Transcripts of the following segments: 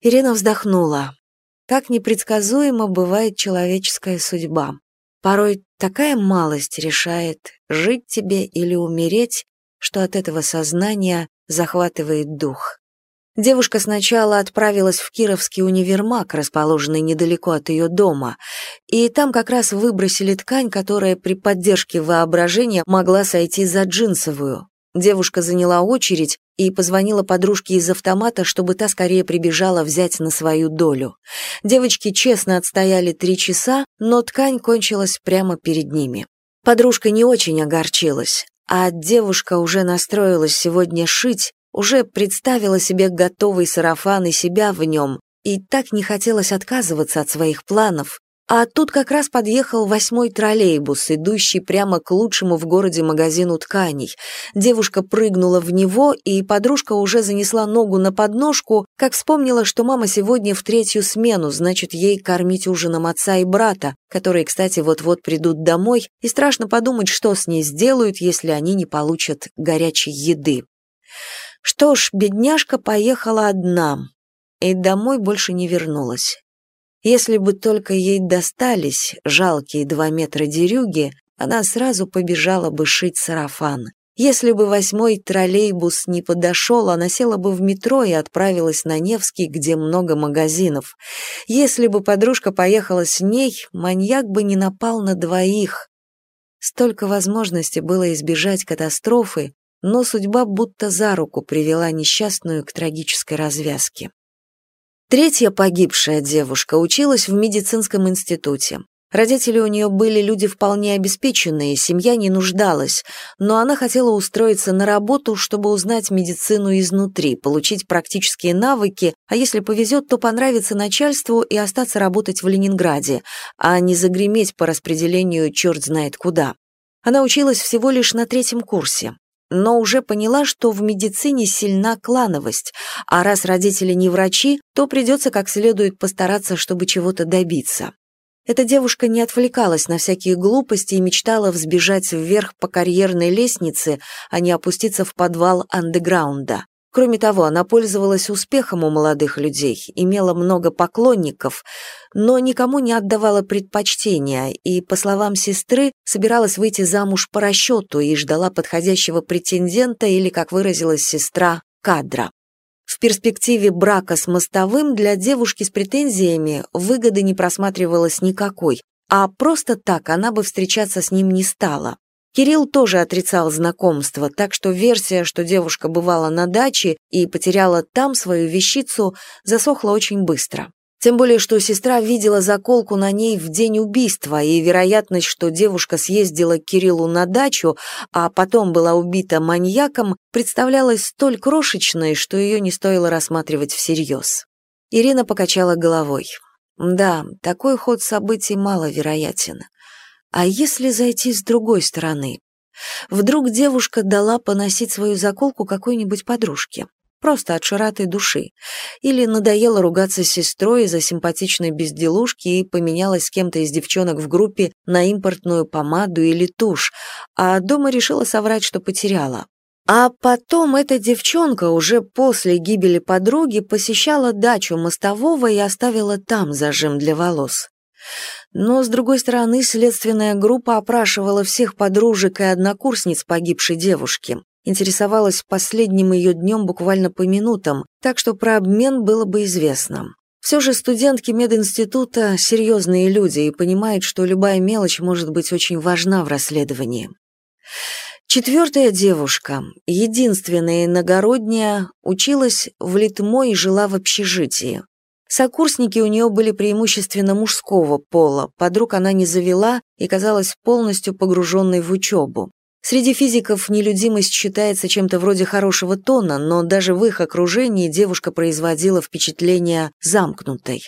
Ирина вздохнула. Как непредсказуемо бывает человеческая судьба. Порой такая малость решает, жить тебе или умереть, что от этого сознания захватывает дух. Девушка сначала отправилась в Кировский универмаг, расположенный недалеко от ее дома, и там как раз выбросили ткань, которая при поддержке воображения могла сойти за джинсовую. Девушка заняла очередь и позвонила подружке из автомата, чтобы та скорее прибежала взять на свою долю. Девочки честно отстояли три часа, но ткань кончилась прямо перед ними. Подружка не очень огорчилась, а девушка уже настроилась сегодня шить, уже представила себе готовый сарафан и себя в нем, и так не хотелось отказываться от своих планов, а тут как раз подъехал восьмой троллейбус, идущий прямо к лучшему в городе магазину тканей. Девушка прыгнула в него, и подружка уже занесла ногу на подножку, как вспомнила, что мама сегодня в третью смену, значит, ей кормить ужином отца и брата, которые, кстати, вот-вот придут домой, и страшно подумать, что с ней сделают, если они не получат горячей еды. Что ж, бедняжка поехала одна, и домой больше не вернулась. Если бы только ей достались жалкие два метра дерюги, она сразу побежала бы шить сарафан. Если бы восьмой троллейбус не подошел, она села бы в метро и отправилась на Невский, где много магазинов. Если бы подружка поехала с ней, маньяк бы не напал на двоих. Столько возможностей было избежать катастрофы, но судьба будто за руку привела несчастную к трагической развязке. Третья погибшая девушка училась в медицинском институте. Родители у нее были люди вполне обеспеченные, семья не нуждалась, но она хотела устроиться на работу, чтобы узнать медицину изнутри, получить практические навыки, а если повезет, то понравиться начальству и остаться работать в Ленинграде, а не загреметь по распределению черт знает куда. Она училась всего лишь на третьем курсе но уже поняла, что в медицине сильна клановость, а раз родители не врачи, то придется как следует постараться, чтобы чего-то добиться. Эта девушка не отвлекалась на всякие глупости и мечтала взбежать вверх по карьерной лестнице, а не опуститься в подвал андеграунда. Кроме того, она пользовалась успехом у молодых людей, имела много поклонников, но никому не отдавала предпочтения и, по словам сестры, собиралась выйти замуж по расчету и ждала подходящего претендента или, как выразилась сестра, кадра. В перспективе брака с мостовым для девушки с претензиями выгоды не просматривалось никакой, а просто так она бы встречаться с ним не стала. Кирилл тоже отрицал знакомство, так что версия, что девушка бывала на даче и потеряла там свою вещицу, засохла очень быстро. Тем более, что сестра видела заколку на ней в день убийства, и вероятность, что девушка съездила к Кириллу на дачу, а потом была убита маньяком, представлялась столь крошечной, что ее не стоило рассматривать всерьез. Ирина покачала головой. Да, такой ход событий маловероятен. А если зайти с другой стороны? Вдруг девушка дала поносить свою заколку какой-нибудь подружке? Просто от широты души. Или надоело ругаться с сестрой из-за симпатичной безделушки и поменялась с кем-то из девчонок в группе на импортную помаду или тушь, а дома решила соврать, что потеряла. А потом эта девчонка уже после гибели подруги посещала дачу мостового и оставила там зажим для волос. Но, с другой стороны, следственная группа опрашивала всех подружек и однокурсниц погибшей девушки, интересовалась последним ее днем буквально по минутам, так что про обмен было бы известно. Все же студентки мединститута – серьезные люди и понимают, что любая мелочь может быть очень важна в расследовании. Четвертая девушка, единственная иногородняя, училась в Литмо и жила в общежитии. Сокурсники у нее были преимущественно мужского пола, подруг она не завела и казалась полностью погруженной в учебу. Среди физиков нелюдимость считается чем-то вроде хорошего тона, но даже в их окружении девушка производила впечатление замкнутой.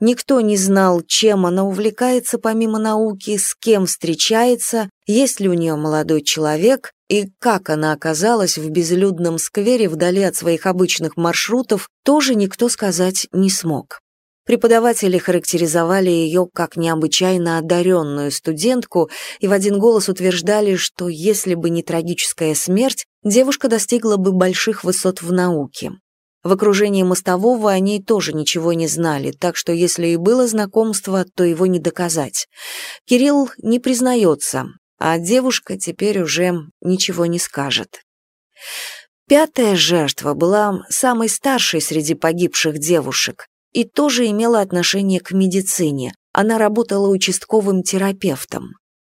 Никто не знал, чем она увлекается помимо науки, с кем встречается, есть ли у нее молодой человек и как она оказалась в безлюдном сквере вдали от своих обычных маршрутов, тоже никто сказать не смог. Преподаватели характеризовали ее как необычайно одаренную студентку и в один голос утверждали, что если бы не трагическая смерть, девушка достигла бы больших высот в науке. В окружении мостового о ней тоже ничего не знали, так что если и было знакомство, то его не доказать. Кирилл не признается, а девушка теперь уже ничего не скажет. Пятая жертва была самой старшей среди погибших девушек и тоже имела отношение к медицине. Она работала участковым терапевтом.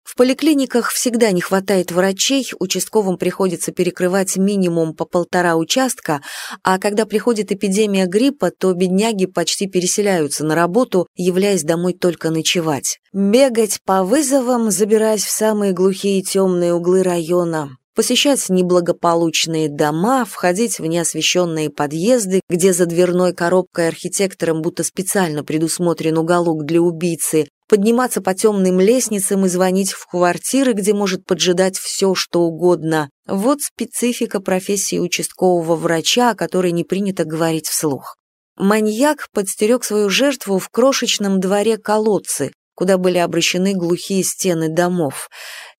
В поликлиниках всегда не хватает врачей, участковым приходится перекрывать минимум по полтора участка, а когда приходит эпидемия гриппа, то бедняги почти переселяются на работу, являясь домой только ночевать. Бегать по вызовам, забираясь в самые глухие темные углы района, посещать неблагополучные дома, входить в неосвещенные подъезды, где за дверной коробкой архитектором будто специально предусмотрен уголок для убийцы, подниматься по темным лестницам и звонить в квартиры, где может поджидать все, что угодно. Вот специфика профессии участкового врача, о которой не принято говорить вслух. Маньяк подстерег свою жертву в крошечном дворе колодцы, куда были обращены глухие стены домов.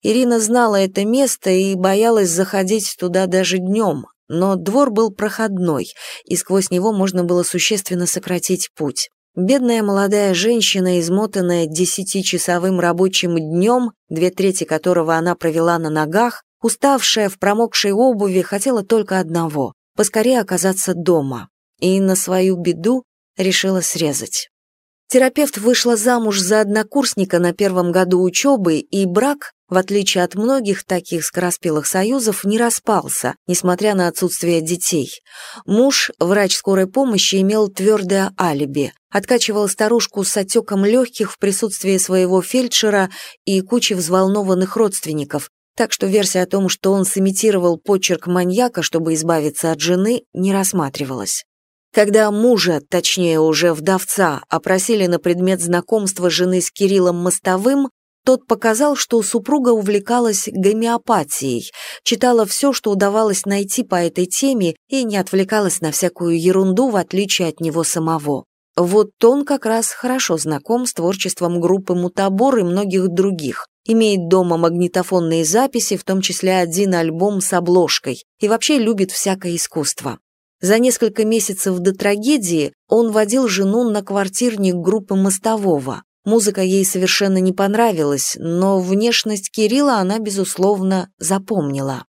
Ирина знала это место и боялась заходить туда даже днем, но двор был проходной, и сквозь него можно было существенно сократить путь. Бедная молодая женщина, измотанная десятичасовым рабочим днем, две трети которого она провела на ногах, уставшая в промокшей обуви, хотела только одного — поскорее оказаться дома. И на свою беду решила срезать. Терапевт вышла замуж за однокурсника на первом году учебы, и брак, в отличие от многих таких скороспелых союзов, не распался, несмотря на отсутствие детей. Муж, врач скорой помощи, имел твердое алиби, откачивал старушку с отеком легких в присутствии своего фельдшера и кучи взволнованных родственников, так что версия о том, что он сымитировал почерк маньяка, чтобы избавиться от жены, не рассматривалась. Когда мужа, точнее уже вдовца, опросили на предмет знакомства жены с Кириллом Мостовым, тот показал, что супруга увлекалась гомеопатией, читала все, что удавалось найти по этой теме и не отвлекалась на всякую ерунду, в отличие от него самого. Вот он как раз хорошо знаком с творчеством группы «Мутабор» и многих других, имеет дома магнитофонные записи, в том числе один альбом с обложкой, и вообще любит всякое искусство. За несколько месяцев до трагедии он водил жену на квартирник группы Мостового. Музыка ей совершенно не понравилась, но внешность Кирилла она, безусловно, запомнила.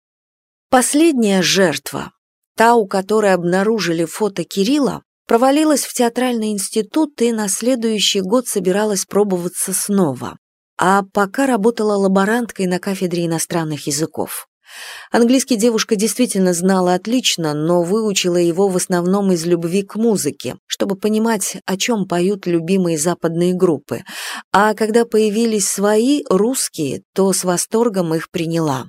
Последняя жертва, та, у которой обнаружили фото Кирилла, провалилась в театральный институт и на следующий год собиралась пробоваться снова. А пока работала лаборанткой на кафедре иностранных языков. Английский девушка действительно знала отлично, но выучила его в основном из любви к музыке, чтобы понимать, о чем поют любимые западные группы. А когда появились свои, русские, то с восторгом их приняла.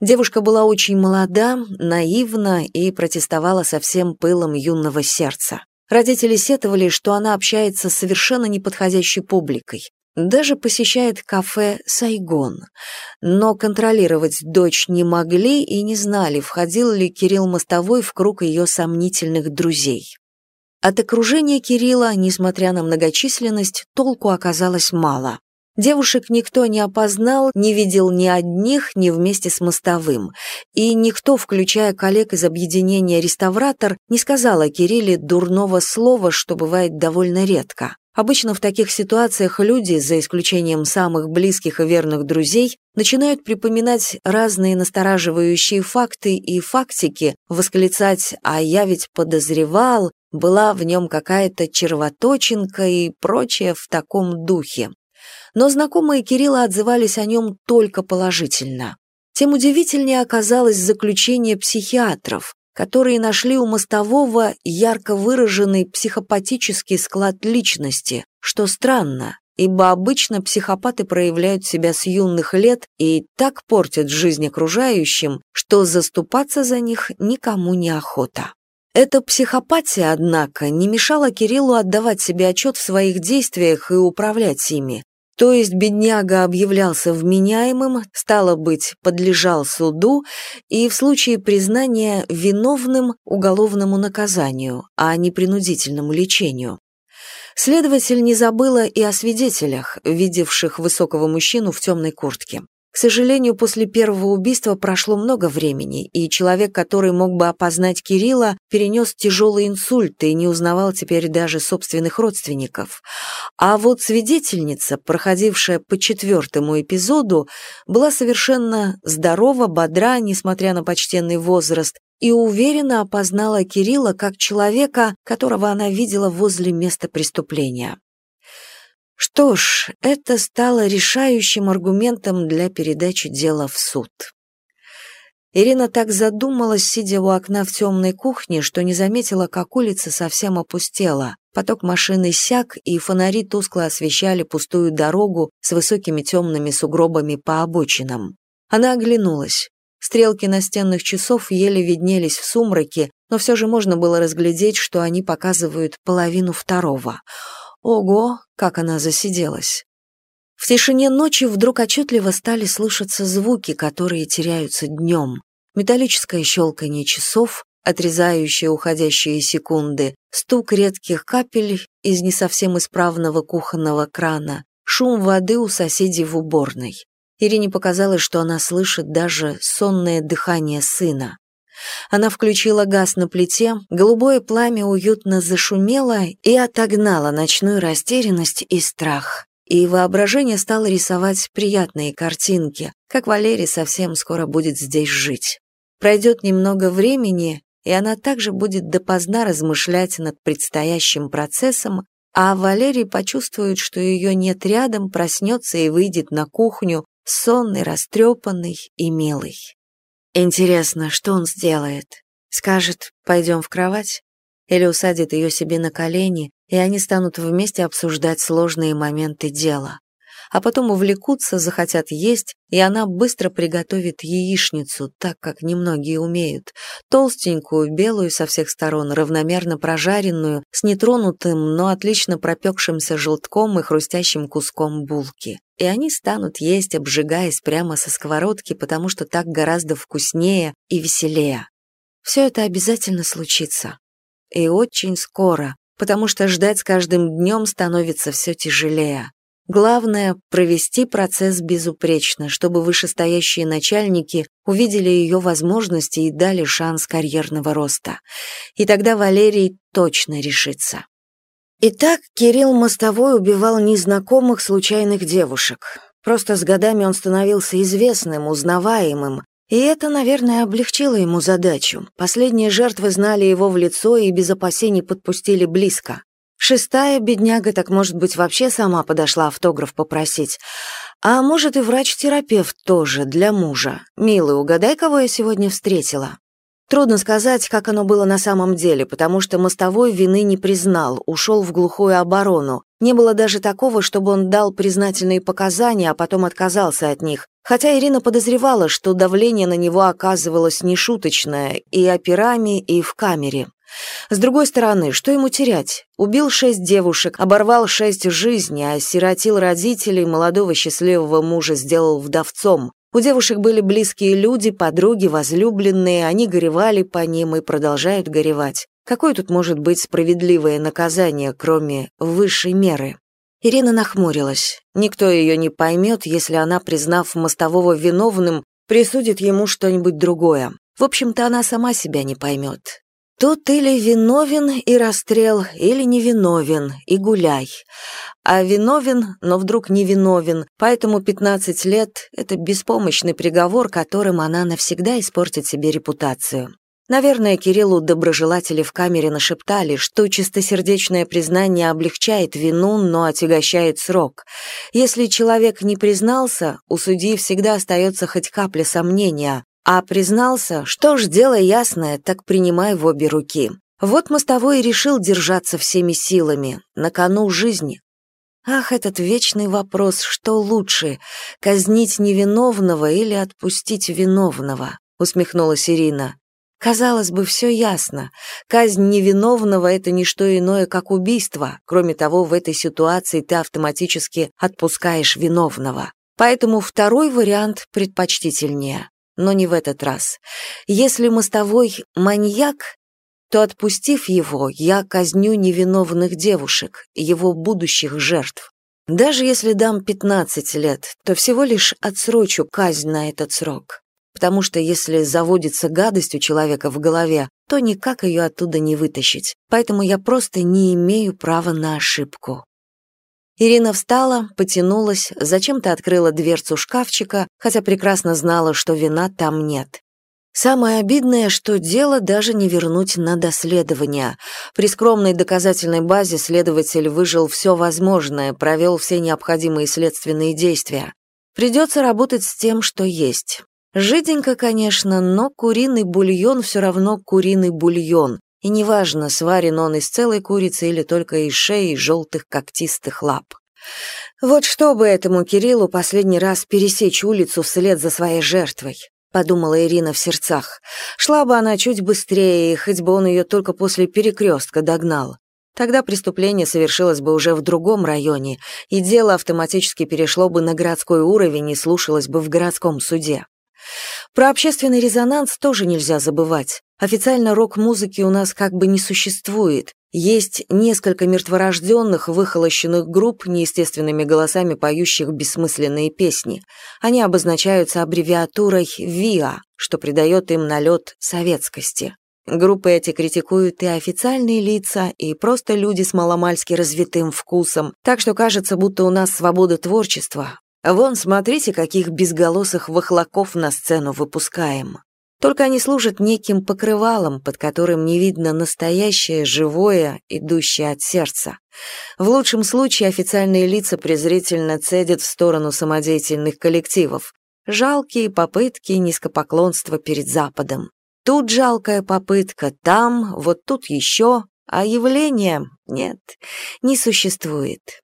Девушка была очень молода, наивна и протестовала со всем пылом юного сердца. Родители сетовали, что она общается с совершенно неподходящей публикой. Даже посещает кафе «Сайгон». Но контролировать дочь не могли и не знали, входил ли Кирилл Мостовой в круг ее сомнительных друзей. От окружения Кирилла, несмотря на многочисленность, толку оказалось мало. Девушек никто не опознал, не видел ни одних, ни вместе с мостовым. И никто, включая коллег из объединения «Реставратор», не сказал о Кирилле дурного слова, что бывает довольно редко. Обычно в таких ситуациях люди, за исключением самых близких и верных друзей, начинают припоминать разные настораживающие факты и фактики, восклицать «а я ведь подозревал», «была в нем какая-то червоточинка» и прочее в таком духе. Но знакомые Кирилла отзывались о нем только положительно. Тем удивительнее оказалось заключение психиатров, которые нашли у мостового ярко выраженный психопатический склад личности, что странно, ибо обычно психопаты проявляют себя с юных лет и так портят жизнь окружающим, что заступаться за них никому не охота. Эта психопатия, однако, не мешала Кириллу отдавать себе отчет в своих действиях и управлять ими, то есть бедняга объявлялся вменяемым, стало быть, подлежал суду и в случае признания виновным уголовному наказанию, а не принудительному лечению. Следователь не забыла и о свидетелях, видевших высокого мужчину в темной куртке. К сожалению, после первого убийства прошло много времени, и человек, который мог бы опознать Кирилла, перенес тяжелый инсульт и не узнавал теперь даже собственных родственников. А вот свидетельница, проходившая по четвертому эпизоду, была совершенно здорова, бодра, несмотря на почтенный возраст, и уверенно опознала Кирилла как человека, которого она видела возле места преступления. Что ж, это стало решающим аргументом для передачи дела в суд. Ирина так задумалась, сидя у окна в темной кухне, что не заметила, как улица совсем опустела. Поток машин иссяк, и фонари тускло освещали пустую дорогу с высокими темными сугробами по обочинам. Она оглянулась. Стрелки настенных часов еле виднелись в сумраке, но все же можно было разглядеть, что они показывают половину второго — Ого, как она засиделась. В тишине ночи вдруг отчетливо стали слышаться звуки, которые теряются днем. Металлическое щелканье часов, отрезающие уходящие секунды, стук редких капель из не совсем исправного кухонного крана, шум воды у соседей в уборной. Ирине показалось, что она слышит даже сонное дыхание сына. Она включила газ на плите, голубое пламя уютно зашумело и отогнало ночную растерянность и страх. И воображение стало рисовать приятные картинки, как Валерий совсем скоро будет здесь жить. Пройдет немного времени, и она также будет допоздна размышлять над предстоящим процессом, а Валерий почувствует, что ее нет рядом, проснется и выйдет на кухню, сонный, растрепанный и милый. Интересно, что он сделает? Скажет «пойдем в кровать?» Или усадит ее себе на колени, и они станут вместе обсуждать сложные моменты дела а потом увлекутся, захотят есть, и она быстро приготовит яичницу, так как немногие умеют, толстенькую, белую со всех сторон, равномерно прожаренную, с нетронутым, но отлично пропекшимся желтком и хрустящим куском булки. И они станут есть, обжигаясь прямо со сковородки, потому что так гораздо вкуснее и веселее. Все это обязательно случится. И очень скоро, потому что ждать с каждым днем становится все тяжелее. Главное — провести процесс безупречно, чтобы вышестоящие начальники увидели ее возможности и дали шанс карьерного роста. И тогда Валерий точно решится. Итак, Кирилл Мостовой убивал незнакомых случайных девушек. Просто с годами он становился известным, узнаваемым, и это, наверное, облегчило ему задачу. Последние жертвы знали его в лицо и без опасений подпустили близко. Шестая бедняга так, может быть, вообще сама подошла автограф попросить. А может, и врач-терапевт тоже, для мужа. Милый, угадай, кого я сегодня встретила. Трудно сказать, как оно было на самом деле, потому что мостовой вины не признал, ушел в глухую оборону. Не было даже такого, чтобы он дал признательные показания, а потом отказался от них. Хотя Ирина подозревала, что давление на него оказывалось нешуточное и операми, и в камере. С другой стороны, что ему терять? Убил шесть девушек, оборвал шесть жизней, осиротил родителей, молодого счастливого мужа сделал вдовцом. У девушек были близкие люди, подруги, возлюбленные, они горевали по ним и продолжают горевать. Какое тут может быть справедливое наказание, кроме высшей меры? Ирина нахмурилась. Никто ее не поймет, если она, признав мостового виновным, присудит ему что-нибудь другое. В общем-то, она сама себя не поймет. Тут или виновен и расстрел, или невиновен и гуляй. А виновен, но вдруг не виновен, поэтому 15 лет — это беспомощный приговор, которым она навсегда испортит себе репутацию. Наверное, Кириллу доброжелатели в камере нашептали, что чистосердечное признание облегчает вину, но отягощает срок. Если человек не признался, у судьи всегда остается хоть капля сомнения, а признался, что ж, дело ясное, так принимай в обе руки. Вот мостовой решил держаться всеми силами, на кону жизни. Ах, этот вечный вопрос, что лучше, казнить невиновного или отпустить виновного, усмехнулась Ирина. Казалось бы, все ясно. Казнь невиновного — это не что иное, как убийство. Кроме того, в этой ситуации ты автоматически отпускаешь виновного. Поэтому второй вариант предпочтительнее но не в этот раз. Если мостовой маньяк, то, отпустив его, я казню невиновных девушек, его будущих жертв. Даже если дам 15 лет, то всего лишь отсрочу казнь на этот срок. Потому что если заводится гадость у человека в голове, то никак ее оттуда не вытащить. Поэтому я просто не имею права на ошибку. Ирина встала, потянулась, зачем-то открыла дверцу шкафчика, хотя прекрасно знала, что вина там нет. Самое обидное, что дело даже не вернуть на доследование. При скромной доказательной базе следователь выжил все возможное, провел все необходимые следственные действия. Придется работать с тем, что есть. Жиденько, конечно, но куриный бульон все равно куриный бульон, и неважно, сварен он из целой курицы или только из шеи желтых когтистых лап. Вот чтобы этому Кириллу последний раз пересечь улицу вслед за своей жертвой, подумала Ирина в сердцах. Шла бы она чуть быстрее, хоть бы он ее только после перекрестка догнал. Тогда преступление совершилось бы уже в другом районе, и дело автоматически перешло бы на городской уровень и слушалось бы в городском суде. Про общественный резонанс тоже нельзя забывать. Официально рок-музыки у нас как бы не существует. Есть несколько мертворожденных, выхолощенных групп, неестественными голосами поющих бессмысленные песни. Они обозначаются аббревиатурой ВИА, что придает им налет советскости. Группы эти критикуют и официальные лица, и просто люди с маломальски развитым вкусом, так что кажется, будто у нас свобода творчества, Вон, смотрите, каких безголосых вахлаков на сцену выпускаем. Только они служат неким покрывалом, под которым не видно настоящее, живое, идущее от сердца. В лучшем случае официальные лица презрительно цедят в сторону самодеятельных коллективов. Жалкие попытки низкопоклонства перед Западом. Тут жалкая попытка, там, вот тут еще, а явления нет, не существует.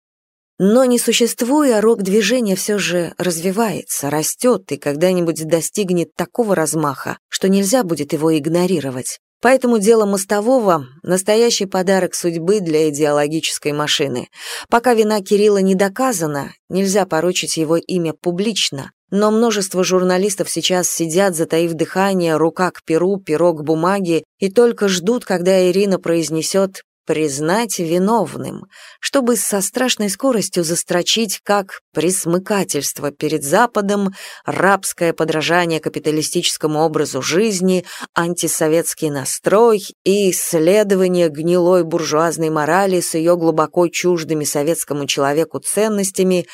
Но не существуя, рок-движение все же развивается, растет и когда-нибудь достигнет такого размаха, что нельзя будет его игнорировать. Поэтому дело мостового – настоящий подарок судьбы для идеологической машины. Пока вина Кирилла не доказана, нельзя порочить его имя публично, но множество журналистов сейчас сидят, затаив дыхание, рука к перу, перо к бумаге, и только ждут, когда Ирина произнесет признать виновным, чтобы со страшной скоростью застрочить как присмыкательство перед Западом, рабское подражание капиталистическому образу жизни, антисоветский настрой и исследование гнилой буржуазной морали с ее глубоко чуждыми советскому человеку ценностями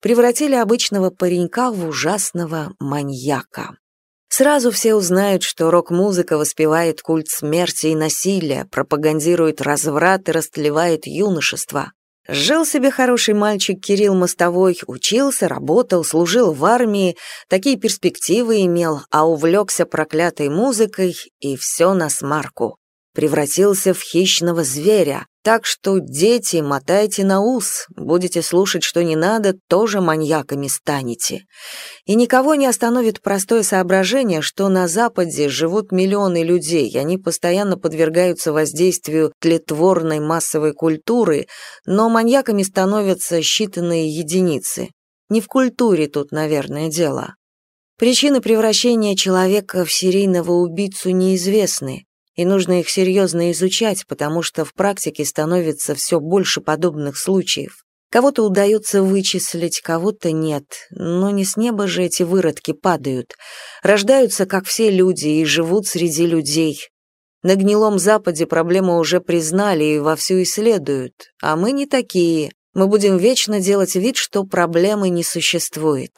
превратили обычного паренька в ужасного маньяка. Сразу все узнают, что рок-музыка воспевает культ смерти и насилия, пропагандирует разврат и растлевает юношество. Жил себе хороший мальчик Кирилл Мостовой, учился, работал, служил в армии, такие перспективы имел, а увлекся проклятой музыкой, и все на смарку. Превратился в хищного зверя, так что, дети, мотайте на ус, будете слушать, что не надо, тоже маньяками станете. И никого не остановит простое соображение, что на Западе живут миллионы людей, они постоянно подвергаются воздействию тлетворной массовой культуры, но маньяками становятся считанные единицы. Не в культуре тут, наверное, дело. Причины превращения человека в серийного убийцу неизвестны, и нужно их серьезно изучать, потому что в практике становится все больше подобных случаев. Кого-то удается вычислить, кого-то нет, но не с неба же эти выродки падают. Рождаются, как все люди, и живут среди людей. На гнилом Западе проблему уже признали и вовсю исследуют, а мы не такие. Мы будем вечно делать вид, что проблемы не существует.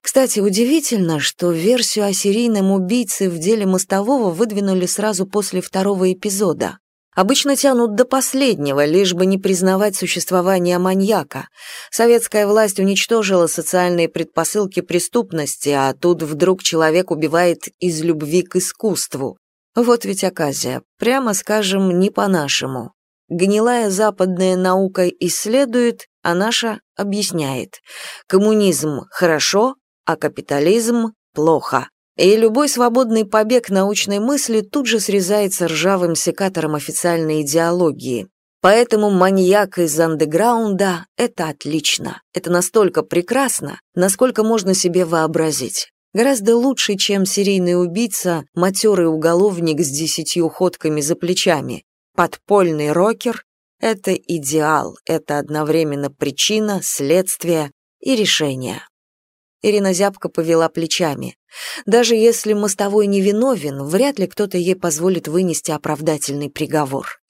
Кстати, удивительно, что версию о серийном убийце в деле Мостового выдвинули сразу после второго эпизода. Обычно тянут до последнего, лишь бы не признавать существование маньяка. Советская власть уничтожила социальные предпосылки преступности, а тут вдруг человек убивает из любви к искусству. Вот ведь оказия, прямо скажем, не по-нашему. Гнилая западная наука исследует, а наша объясняет. Коммунизм хорошо, а капитализм плохо. И любой свободный побег научной мысли тут же срезается ржавым секатором официальной идеологии. Поэтому маньяк из андеграунда — это отлично. Это настолько прекрасно, насколько можно себе вообразить. Гораздо лучше, чем серийный убийца, матерый уголовник с десятью ходками за плечами, подпольный рокер Это идеал, это одновременно причина, следствие и решение. Ирина зябко повела плечами. Даже если мостовой невиновен, вряд ли кто-то ей позволит вынести оправдательный приговор.